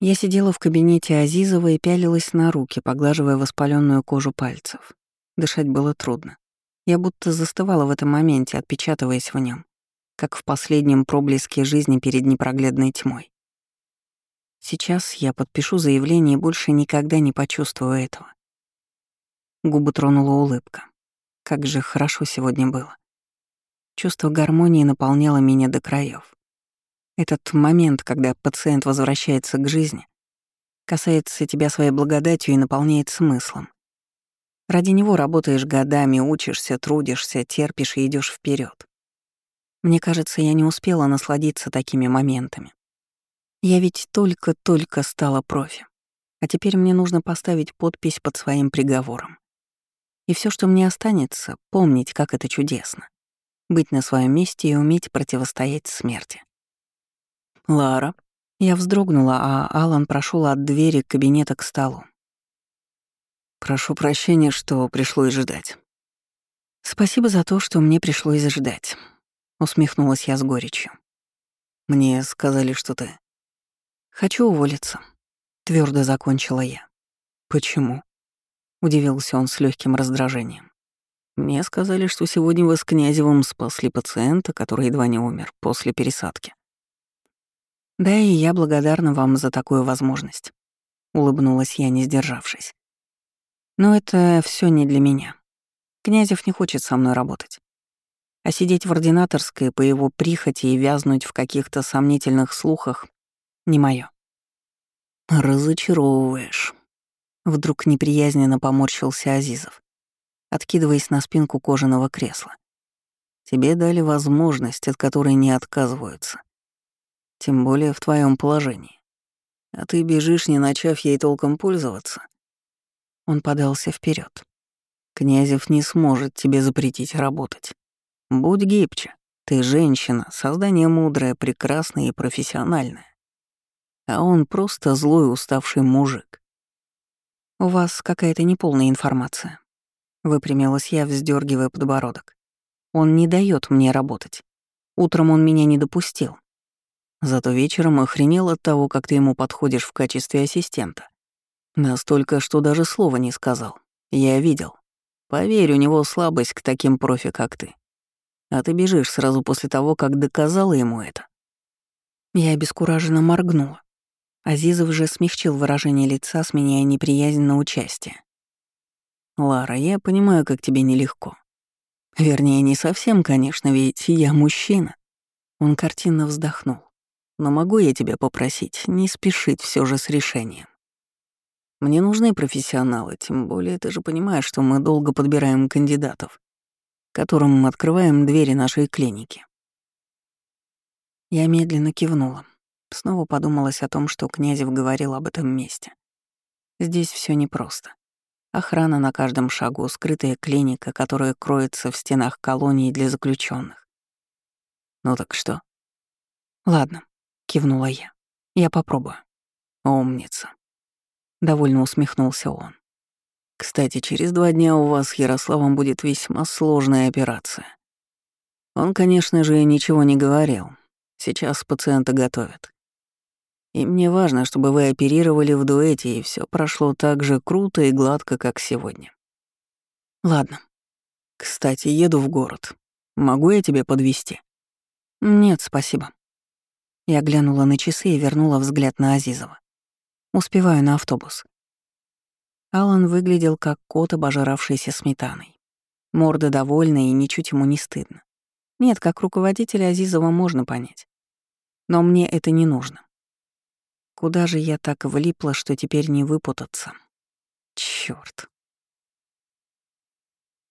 Я сидела в кабинете Азизова и пялилась на руки, поглаживая воспаленную кожу пальцев. Дышать было трудно. Я будто застывала в этом моменте, отпечатываясь в нем, как в последнем проблеске жизни перед непроглядной тьмой. Сейчас я подпишу заявление и больше никогда не почувствую этого. Губы тронула улыбка. Как же хорошо сегодня было. Чувство гармонии наполняло меня до краев. Этот момент, когда пациент возвращается к жизни, касается тебя своей благодатью и наполняет смыслом. Ради него работаешь годами, учишься, трудишься, терпишь и идешь вперед. Мне кажется, я не успела насладиться такими моментами. Я ведь только-только стала профи. А теперь мне нужно поставить подпись под своим приговором. И все, что мне останется, помнить, как это чудесно. Быть на своем месте и уметь противостоять смерти. Лара. Я вздрогнула, а Алан прошел от двери кабинета к столу. Прошу прощения, что пришлось ждать. Спасибо за то, что мне пришлось ждать. Усмехнулась я с горечью. Мне сказали, что ты... Хочу уволиться. Твердо закончила я. Почему? Удивился он с легким раздражением. Мне сказали, что сегодня вы с Князевым спасли пациента, который едва не умер после пересадки. Да и я благодарна вам за такую возможность. Улыбнулась я, не сдержавшись. Но это все не для меня. Князев не хочет со мной работать. А сидеть в ординаторской по его прихоти и вязнуть в каких-то сомнительных слухах — не мое. «Разочаровываешь», — вдруг неприязненно поморщился Азизов, откидываясь на спинку кожаного кресла. «Тебе дали возможность, от которой не отказываются. Тем более в твоем положении. А ты бежишь, не начав ей толком пользоваться. Он подался вперед. Князев не сможет тебе запретить работать. Будь гибче. Ты женщина, создание мудрое, прекрасное и профессиональное. А он просто злой, уставший мужик. У вас какая-то неполная информация. Выпрямилась я, вздергивая подбородок. Он не дает мне работать. Утром он меня не допустил. Зато вечером охренел от того, как ты ему подходишь в качестве ассистента. Настолько, что даже слова не сказал. Я видел. Поверь, у него слабость к таким профи, как ты. А ты бежишь сразу после того, как доказала ему это. Я обескураженно моргнула. Азизов же смягчил выражение лица, сменяя неприязнь на участие. «Лара, я понимаю, как тебе нелегко. Вернее, не совсем, конечно, ведь я мужчина». Он картинно вздохнул. «Но могу я тебя попросить не спешить все же с решением?» Мне нужны профессионалы, тем более ты же понимаешь, что мы долго подбираем кандидатов, которым мы открываем двери нашей клиники. Я медленно кивнула. Снова подумалось о том, что Князев говорил об этом месте. Здесь все непросто. Охрана на каждом шагу, скрытая клиника, которая кроется в стенах колонии для заключенных. Ну так что? Ладно, кивнула я. Я попробую. Умница. — довольно усмехнулся он. «Кстати, через два дня у вас с Ярославом будет весьма сложная операция. Он, конечно же, ничего не говорил. Сейчас пациента готовят. И мне важно, чтобы вы оперировали в дуэте, и все прошло так же круто и гладко, как сегодня. Ладно. Кстати, еду в город. Могу я тебя подвести? Нет, спасибо. Я глянула на часы и вернула взгляд на Азизова. Успеваю на автобус. Алан выглядел как кот, обожравшийся сметаной. Морда довольная и ничуть ему не стыдно. Нет, как руководителя Азизова можно понять. Но мне это не нужно. Куда же я так влипла, что теперь не выпутаться? Чёрт.